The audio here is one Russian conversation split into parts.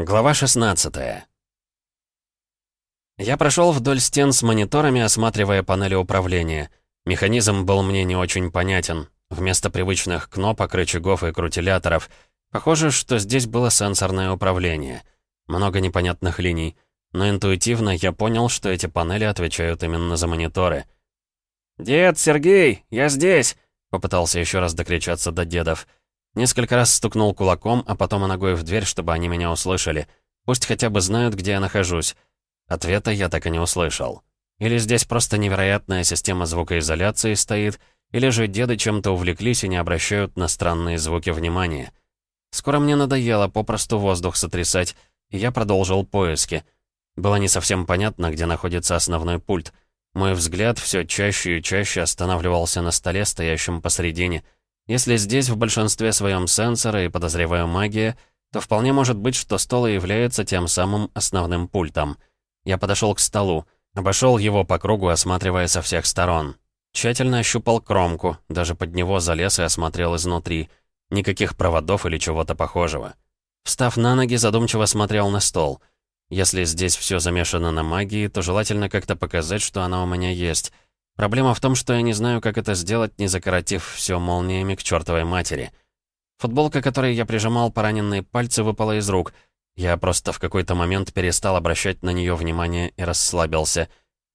Глава 16 Я прошел вдоль стен с мониторами, осматривая панели управления. Механизм был мне не очень понятен. Вместо привычных кнопок, рычагов и крутиляторов. Похоже, что здесь было сенсорное управление. Много непонятных линий. Но интуитивно я понял, что эти панели отвечают именно за мониторы. «Дед, Сергей, я здесь!» Попытался еще раз докричаться до дедов. Несколько раз стукнул кулаком, а потом и ногой в дверь, чтобы они меня услышали. Пусть хотя бы знают, где я нахожусь. Ответа я так и не услышал. Или здесь просто невероятная система звукоизоляции стоит, или же деды чем-то увлеклись и не обращают на странные звуки внимания. Скоро мне надоело попросту воздух сотрясать, и я продолжил поиски. Было не совсем понятно, где находится основной пульт. Мой взгляд все чаще и чаще останавливался на столе, стоящем посредине — если здесь в большинстве своем сенсоры и, подозреваю, магия, то вполне может быть, что стол и является тем самым основным пультом. Я подошел к столу, обошел его по кругу, осматривая со всех сторон. Тщательно ощупал кромку, даже под него залез и осмотрел изнутри. Никаких проводов или чего-то похожего. Встав на ноги, задумчиво смотрел на стол. Если здесь все замешано на магии, то желательно как-то показать, что она у меня есть — Проблема в том, что я не знаю, как это сделать, не закоротив все молниями к чертовой матери. Футболка, которой я прижимал пораненные пальцы, выпала из рук. Я просто в какой-то момент перестал обращать на нее внимание и расслабился.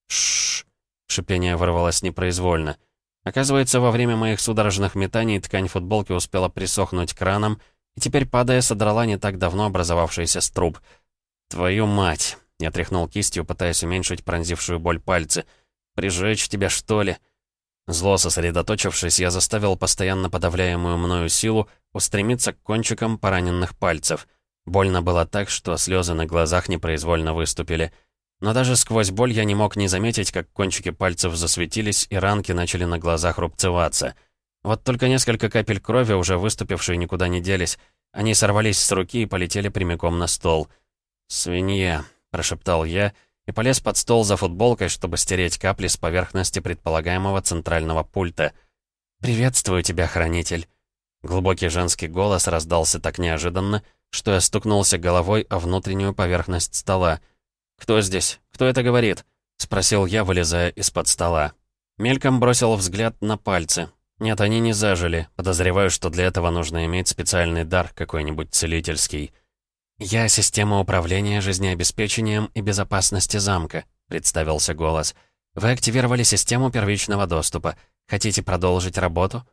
Шш. Шипение вырвалось непроизвольно. Оказывается, во время моих судорожных метаний ткань футболки успела присохнуть краном, и теперь, падая, содрала не так давно образовавшийся струб. «Твою мать!» Я тряхнул кистью, пытаясь уменьшить пронзившую боль пальцы — Прижечь тебя, что ли?» Зло сосредоточившись, я заставил постоянно подавляемую мною силу устремиться к кончикам пораненных пальцев. Больно было так, что слезы на глазах непроизвольно выступили. Но даже сквозь боль я не мог не заметить, как кончики пальцев засветились, и ранки начали на глазах рубцеваться. Вот только несколько капель крови, уже выступившие, никуда не делись. Они сорвались с руки и полетели прямиком на стол. «Свинья», — прошептал я, — и полез под стол за футболкой, чтобы стереть капли с поверхности предполагаемого центрального пульта. «Приветствую тебя, хранитель!» Глубокий женский голос раздался так неожиданно, что я стукнулся головой о внутреннюю поверхность стола. «Кто здесь? Кто это говорит?» — спросил я, вылезая из-под стола. Мельком бросил взгляд на пальцы. Нет, они не зажили. Подозреваю, что для этого нужно иметь специальный дар, какой-нибудь целительский. «Я система управления жизнеобеспечением и безопасности замка», — представился голос. «Вы активировали систему первичного доступа. Хотите продолжить работу?»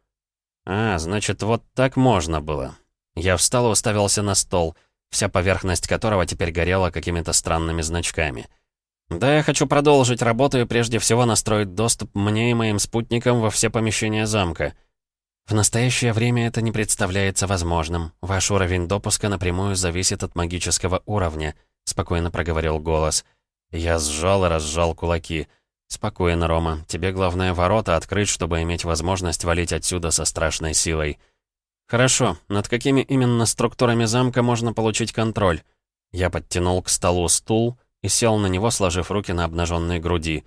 «А, значит, вот так можно было». Я встал и уставился на стол, вся поверхность которого теперь горела какими-то странными значками. «Да, я хочу продолжить работу и прежде всего настроить доступ мне и моим спутникам во все помещения замка». В настоящее время это не представляется возможным. Ваш уровень допуска напрямую зависит от магического уровня», — спокойно проговорил голос. Я сжал и разжал кулаки. «Спокойно, Рома. Тебе главное ворота открыть, чтобы иметь возможность валить отсюда со страшной силой». «Хорошо. Над какими именно структурами замка можно получить контроль?» Я подтянул к столу стул и сел на него, сложив руки на обнаженной груди.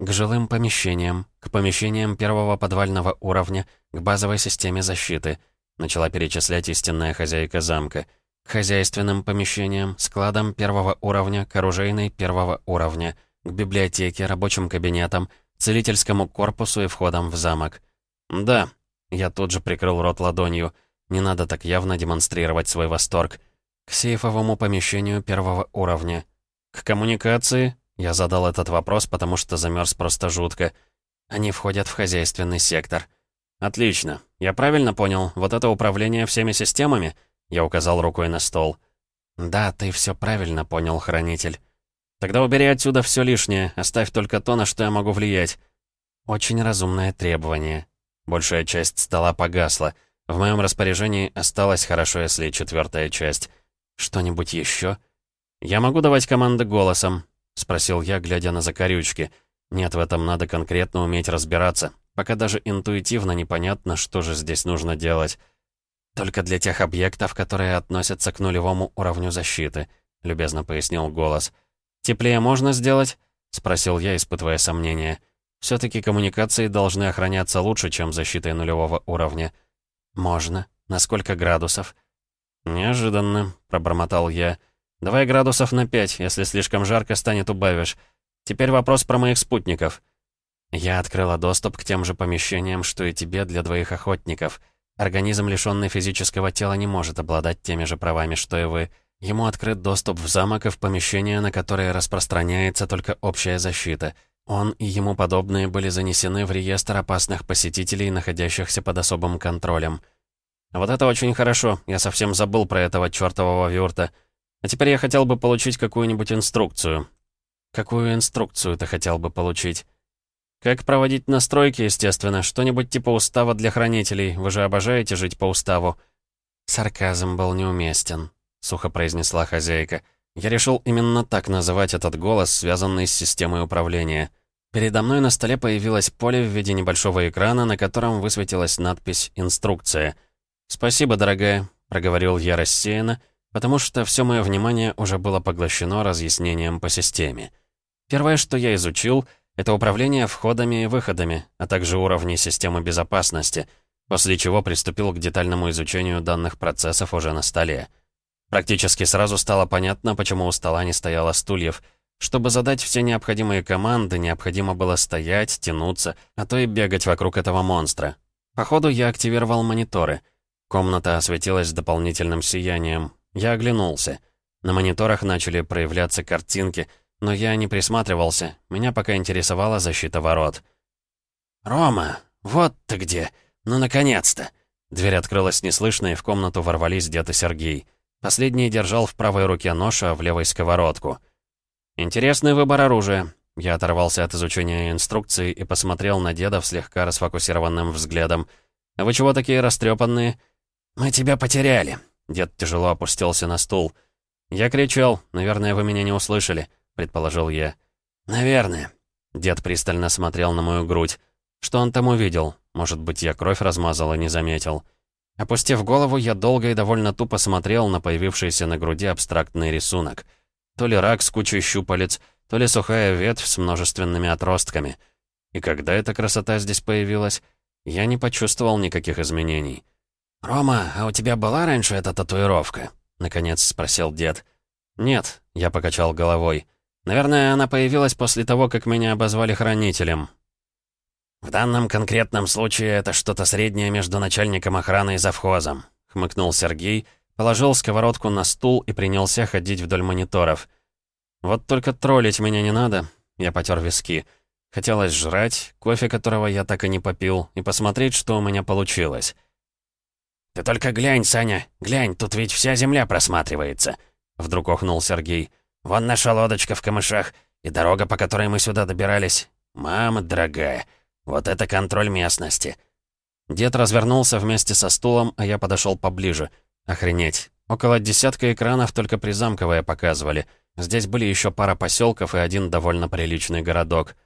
«К жилым помещениям, к помещениям первого подвального уровня, к базовой системе защиты», начала перечислять истинная хозяйка замка. «К хозяйственным помещениям, складам первого уровня, к оружейной первого уровня, к библиотеке, рабочим кабинетам, целительскому корпусу и входам в замок». «Да», я тут же прикрыл рот ладонью. Не надо так явно демонстрировать свой восторг. К сейфовому помещению первого уровня. К коммуникации, я задал этот вопрос, потому что замерз просто жутко. Они входят в хозяйственный сектор. «Отлично. Я правильно понял, вот это управление всеми системами?» Я указал рукой на стол. «Да, ты все правильно понял, хранитель. Тогда убери отсюда все лишнее, оставь только то, на что я могу влиять». Очень разумное требование. Большая часть стола погасла. В моем распоряжении осталась хорошо, если четвертая часть. Что-нибудь еще? Я могу давать команды голосом, — спросил я, глядя на закорючки. «Нет, в этом надо конкретно уметь разбираться. Пока даже интуитивно непонятно, что же здесь нужно делать. Только для тех объектов, которые относятся к нулевому уровню защиты», — любезно пояснил голос. «Теплее можно сделать?» — спросил я, испытывая сомнения. «Все-таки коммуникации должны охраняться лучше, чем защитой нулевого уровня». «Можно. На сколько градусов?» «Неожиданно», — пробормотал я. Давай градусов на 5, если слишком жарко станет, убавишь. Теперь вопрос про моих спутников». Я открыла доступ к тем же помещениям, что и тебе для двоих охотников. Организм, лишённый физического тела, не может обладать теми же правами, что и вы. Ему открыт доступ в замок и в помещения, на которые распространяется только общая защита. Он и ему подобные были занесены в реестр опасных посетителей, находящихся под особым контролем. Вот это очень хорошо, я совсем забыл про этого чёртового вюрта. А теперь я хотел бы получить какую-нибудь инструкцию. Какую инструкцию ты хотел бы получить? Как проводить настройки, естественно, что-нибудь типа устава для хранителей. Вы же обожаете жить по уставу. Сарказм был неуместен, сухо произнесла хозяйка. Я решил именно так называть этот голос, связанный с системой управления. Передо мной на столе появилось поле в виде небольшого экрана, на котором высветилась надпись «Инструкция». «Спасибо, дорогая», — проговорил я рассеянно, потому что все мое внимание уже было поглощено разъяснением по системе. Первое, что я изучил, это управление входами и выходами, а также уровни системы безопасности, после чего приступил к детальному изучению данных процессов уже на столе. Практически сразу стало понятно, почему у стола не стояло стульев. Чтобы задать все необходимые команды, необходимо было стоять, тянуться, а то и бегать вокруг этого монстра. Походу, я активировал мониторы. Комната осветилась дополнительным сиянием, я оглянулся. На мониторах начали проявляться картинки, но я не присматривался. Меня пока интересовала защита ворот. «Рома, вот ты где! Ну, наконец-то!» Дверь открылась неслышно, и в комнату ворвались дед и Сергей. Последний держал в правой руке нож, а в левой сковородку. «Интересный выбор оружия». Я оторвался от изучения инструкции и посмотрел на деда в слегка расфокусированным взглядом. «А вы чего такие растрепанные?» «Мы тебя потеряли», Дед тяжело опустился на стул. «Я кричал. Наверное, вы меня не услышали», — предположил я. «Наверное». Дед пристально смотрел на мою грудь. Что он там увидел? Может быть, я кровь размазал и не заметил. Опустив голову, я долго и довольно тупо смотрел на появившийся на груди абстрактный рисунок. То ли рак с кучей щупалец, то ли сухая ветвь с множественными отростками. И когда эта красота здесь появилась, я не почувствовал никаких изменений. «Рома, а у тебя была раньше эта татуировка?» — наконец спросил дед. «Нет», — я покачал головой. «Наверное, она появилась после того, как меня обозвали хранителем». «В данном конкретном случае это что-то среднее между начальником охраны и завхозом», — хмыкнул Сергей, положил сковородку на стул и принялся ходить вдоль мониторов. «Вот только троллить меня не надо», — я потер виски. Хотелось жрать, кофе которого я так и не попил, и посмотреть, что у меня получилось. «Ты только глянь, Саня, глянь, тут ведь вся земля просматривается!» Вдруг охнул Сергей. «Вон наша лодочка в камышах, и дорога, по которой мы сюда добирались. Мама дорогая, вот это контроль местности!» Дед развернулся вместе со стулом, а я подошел поближе. Охренеть. Около десятка экранов только призамковые показывали. Здесь были еще пара поселков и один довольно приличный городок.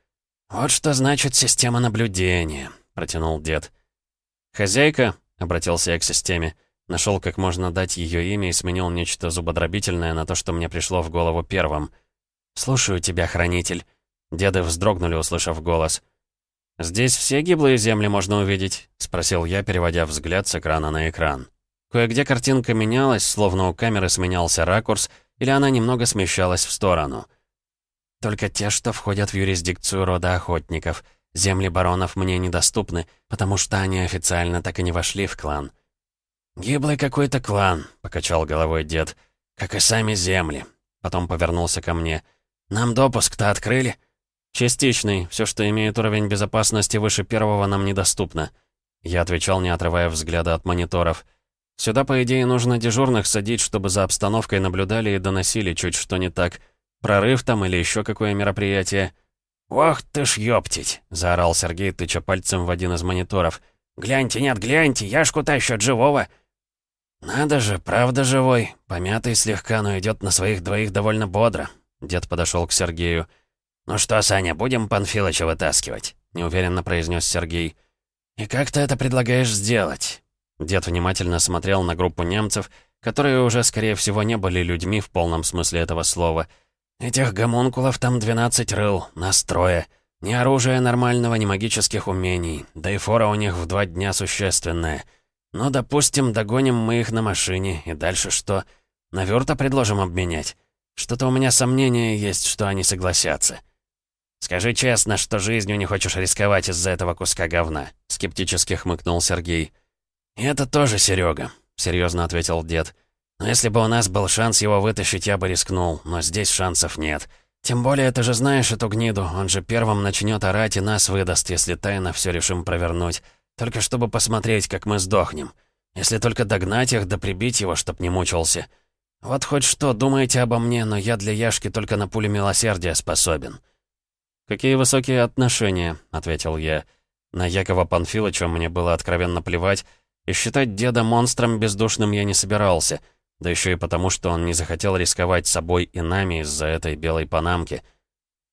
«Вот что значит система наблюдения», — протянул дед. «Хозяйка», Обратился я к системе. Нашел, как можно дать ее имя и сменил нечто зубодробительное на то, что мне пришло в голову первым. «Слушаю тебя, хранитель». Деды вздрогнули, услышав голос. «Здесь все гиблые земли можно увидеть?» — спросил я, переводя взгляд с экрана на экран. Кое-где картинка менялась, словно у камеры сменялся ракурс, или она немного смещалась в сторону. «Только те, что входят в юрисдикцию рода охотников», Земли баронов мне недоступны, потому что они официально так и не вошли в клан». «Гиблый какой-то клан», — покачал головой дед. «Как и сами земли». Потом повернулся ко мне. «Нам допуск-то открыли?» «Частичный. Все, что имеет уровень безопасности выше первого, нам недоступно». Я отвечал, не отрывая взгляда от мониторов. «Сюда, по идее, нужно дежурных садить, чтобы за обстановкой наблюдали и доносили чуть что не так. Прорыв там или еще какое мероприятие». «Ох ты ж ёптить!» — заорал Сергей, тыча пальцем в один из мониторов. «Гляньте, нет, гляньте, Яшку тащат живого!» «Надо же, правда живой. Помятый слегка, но идет на своих двоих довольно бодро». Дед подошел к Сергею. «Ну что, Саня, будем Панфилыча вытаскивать?» — неуверенно произнес Сергей. «И как ты это предлагаешь сделать?» Дед внимательно смотрел на группу немцев, которые уже, скорее всего, не были людьми в полном смысле этого слова — «Этих гомункулов там 12 рыл, настроя. Ни оружия нормального, ни магических умений. Да и фора у них в два дня существенная. Ну, допустим, догоним мы их на машине. И дальше что? На вёрта предложим обменять? Что-то у меня сомнения есть, что они согласятся». «Скажи честно, что жизнью не хочешь рисковать из-за этого куска говна», — скептически хмыкнул Сергей. «И это тоже Серега», — серьезно ответил дед. «Но если бы у нас был шанс его вытащить, я бы рискнул, но здесь шансов нет. Тем более, ты же знаешь эту гниду, он же первым начнет орать и нас выдаст, если тайно все решим провернуть. Только чтобы посмотреть, как мы сдохнем. Если только догнать их, да прибить его, чтоб не мучился. Вот хоть что, думаете обо мне, но я для Яшки только на пулю милосердия способен». «Какие высокие отношения», — ответил я. На Якова Панфилыча мне было откровенно плевать, и считать деда монстром бездушным я не собирался, да еще и потому, что он не захотел рисковать собой и нами из-за этой белой панамки.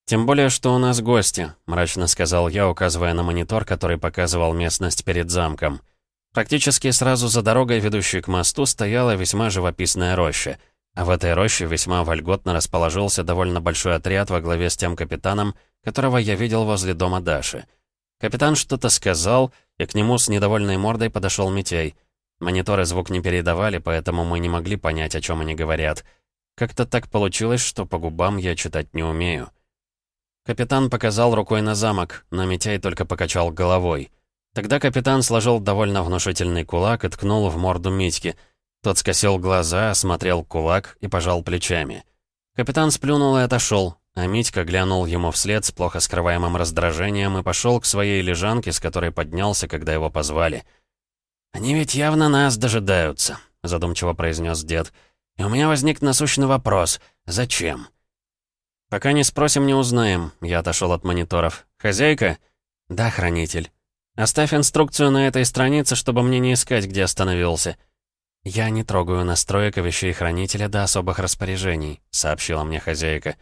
«Тем более, что у нас гости», — мрачно сказал я, указывая на монитор, который показывал местность перед замком. Практически сразу за дорогой, ведущей к мосту, стояла весьма живописная роща — а в этой роще весьма вольготно расположился довольно большой отряд во главе с тем капитаном, которого я видел возле дома Даши. Капитан что-то сказал, и к нему с недовольной мордой подошел Митей. Мониторы звук не передавали, поэтому мы не могли понять, о чем они говорят. Как-то так получилось, что по губам я читать не умею. Капитан показал рукой на замок, но Митяй только покачал головой. Тогда капитан сложил довольно внушительный кулак и ткнул в морду Митьки — тот скосил глаза, осмотрел кулак и пожал плечами. Капитан сплюнул и отошел, а Митька глянул ему вслед с плохо скрываемым раздражением и пошел к своей лежанке, с которой поднялся, когда его позвали. «Они ведь явно нас дожидаются», — задумчиво произнес дед. «И у меня возник насущный вопрос. Зачем?» «Пока не спросим, не узнаем», — я отошел от мониторов. «Хозяйка?» «Да, хранитель. Оставь инструкцию на этой странице, чтобы мне не искать, где остановился». «Я не трогаю настроек и вещей хранителя до особых распоряжений», — сообщила мне хозяйка.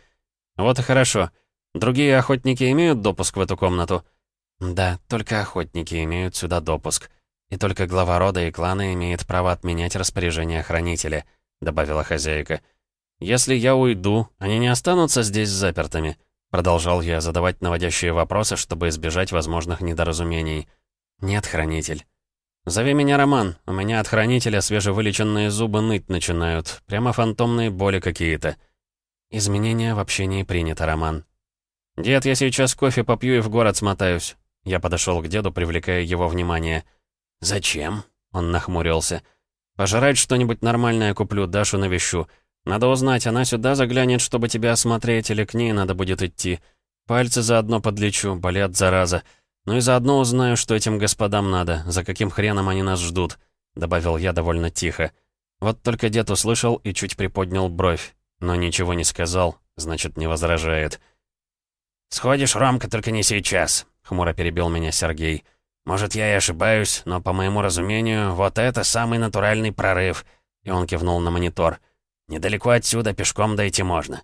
«Вот и хорошо. Другие охотники имеют допуск в эту комнату?» «Да, только охотники имеют сюда допуск. И только глава рода и клана имеет право отменять распоряжение хранителя», — добавила хозяйка. «Если я уйду, они не останутся здесь запертыми?» Продолжал я задавать наводящие вопросы, чтобы избежать возможных недоразумений. «Нет, хранитель. «Зови меня Роман. У меня от хранителя свежевылеченные зубы ныть начинают. Прямо фантомные боли какие-то». «Изменения в общении принято, Роман». «Дед, я сейчас кофе попью и в город смотаюсь». Я подошел к деду, привлекая его внимание. «Зачем?» — он нахмурился. «Пожрать что-нибудь нормальное куплю, Дашу навещу. Надо узнать, она сюда заглянет, чтобы тебя осмотреть, или к ней надо будет идти. Пальцы заодно подлечу, болят, зараза». «Ну и заодно узнаю, что этим господам надо, за каким хреном они нас ждут», — добавил я довольно тихо. Вот только дед услышал и чуть приподнял бровь, но ничего не сказал, значит, не возражает. «Сходишь, Ромка, только не сейчас», — хмуро перебил меня Сергей. «Может, я и ошибаюсь, но, по моему разумению, вот это самый натуральный прорыв», — и он кивнул на монитор. «Недалеко отсюда пешком дойти можно».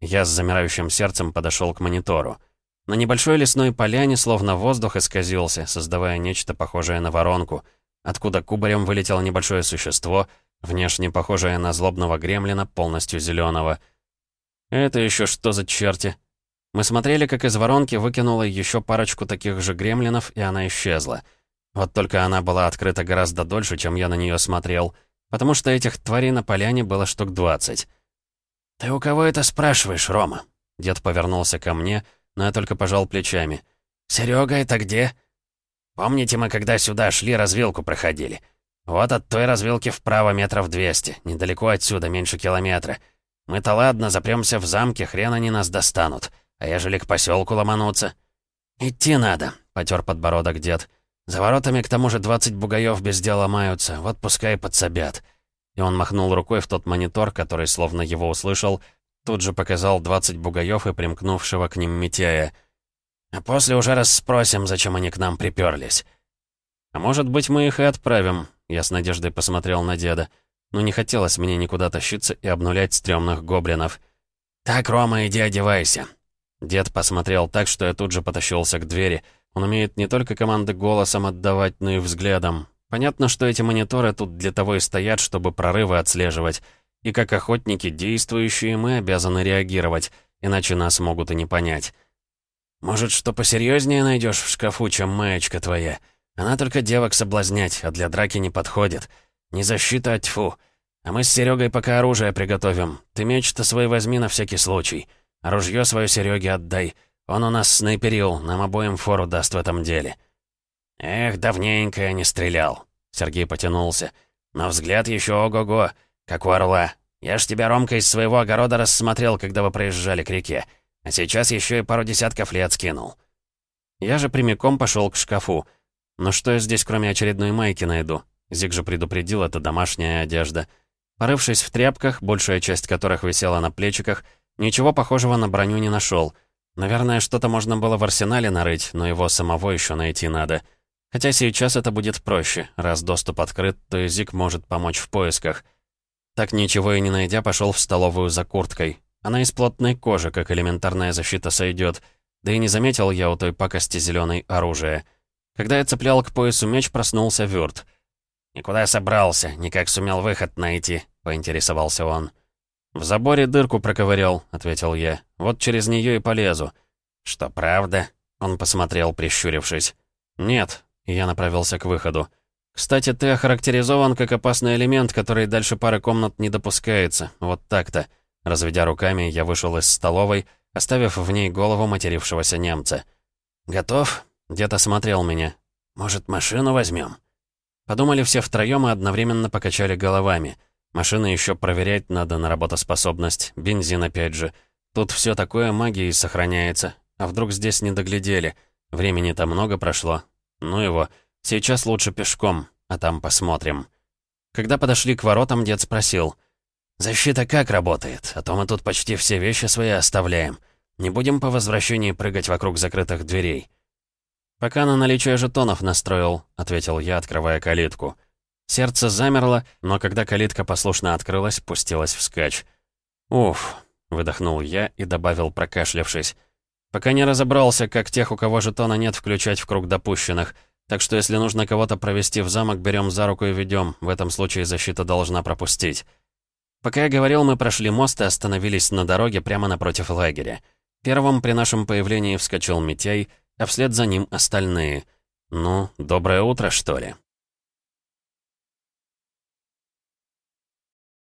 Я с замирающим сердцем подошел к монитору. На небольшой лесной поляне словно воздух исказился, создавая нечто похожее на воронку, откуда кубарем вылетело небольшое существо, внешне похожее на злобного гремлина, полностью зеленого. «Это еще что за черти?» Мы смотрели, как из воронки выкинула еще парочку таких же гремлинов, и она исчезла. Вот только она была открыта гораздо дольше, чем я на нее смотрел, потому что этих тварей на поляне было штук двадцать. «Ты у кого это спрашиваешь, Рома?» Дед повернулся ко мне — но я только пожал плечами. «Серёга, это где?» «Помните, мы когда сюда шли, развилку проходили? Вот от той развилки вправо метров двести, недалеко отсюда, меньше километра. Мы-то ладно, запрёмся в замке, хрен они нас достанут. А ежели к посёлку ломануться?» «Идти надо», — потёр подбородок дед. «За воротами к тому же двадцать бугаев без дела маются, вот пускай подсобят». И он махнул рукой в тот монитор, который, словно его услышал, — Тут же показал 20 бугаев и примкнувшего к ним Митяя. «А после уже раз спросим, зачем они к нам приперлись». «А может быть, мы их и отправим?» Я с надеждой посмотрел на деда. Но не хотелось мне никуда тащиться и обнулять стрёмных гоблинов. «Так, Рома, иди одевайся». Дед посмотрел так, что я тут же потащился к двери. Он умеет не только команды голосом отдавать, но и взглядом. Понятно, что эти мониторы тут для того и стоят, чтобы прорывы отслеживать. И как охотники действующие, мы обязаны реагировать, иначе нас могут и не понять. Может, что посерьезнее найдешь в шкафу, чем маечка твоя? Она только девок соблазнять, а для драки не подходит. Не защита, а тьфу. А мы с Серегой пока оружие приготовим. Ты меч-то свой возьми на всякий случай. Ружье свое Сереге отдай. Он у нас снайперил, нам обоим фору даст в этом деле». «Эх, давненько я не стрелял», — Сергей потянулся. «Но взгляд еще ого-го, как у орла. Я ж тебя, Ромка, из своего огорода рассмотрел, когда вы проезжали к реке. А сейчас еще и пару десятков лет скинул». Я же прямиком пошел к шкафу. Но что я здесь, кроме очередной майки, найду? Зиг же предупредил, это домашняя одежда. Порывшись в тряпках, большая часть которых висела на плечиках, ничего похожего на броню не нашел. Наверное, что-то можно было в арсенале нарыть, но его самого еще найти надо. Хотя сейчас это будет проще. Раз доступ открыт, то и Зиг может помочь в поисках. Так ничего и не найдя, пошел в столовую за курткой. Она из плотной кожи, как элементарная защита сойдет. Да и не заметил я у той пакости зеленой оружия. Когда я цеплял к поясу меч, проснулся Вюрт. «Никуда собрался, никак сумел выход найти», — поинтересовался он. «В заборе дырку проковырял», — ответил я. «Вот через нее и полезу». «Что, правда?» — он посмотрел, прищурившись. «Нет», — я направился к выходу. «Кстати, ты охарактеризован как опасный элемент, который дальше пары комнат не допускается. Вот так-то». Разведя руками, я вышел из столовой, оставив в ней голову матерившегося немца. «Готов?» — дед осмотрел меня. «Может, машину возьмем?» Подумали все втроем и одновременно покачали головами. Машины еще проверять надо на работоспособность, бензин опять же. Тут все такое магией сохраняется. А вдруг здесь не доглядели? Времени-то много прошло. Ну его, сейчас лучше пешком, а там посмотрим. Когда подошли к воротам, дед спросил. «Защита как работает? А то мы тут почти все вещи свои оставляем. Не будем по возвращении прыгать вокруг закрытых дверей». «Пока на наличие жетонов настроил», — ответил я, открывая калитку. Сердце замерло, но когда калитка послушно открылась, пустилась вскачь. «Уф», — выдохнул я и добавил, прокашлявшись. «Пока не разобрался, как тех, у кого жетона нет, включать в круг допущенных. Так что если нужно кого-то провести в замок, берем за руку и ведем. В этом случае защита должна пропустить». Пока я говорил, мы прошли мост и остановились на дороге прямо напротив лагеря. Первым при нашем появлении вскочил Митяй, а вслед за ним остальные. «Ну, доброе утро, что ли?»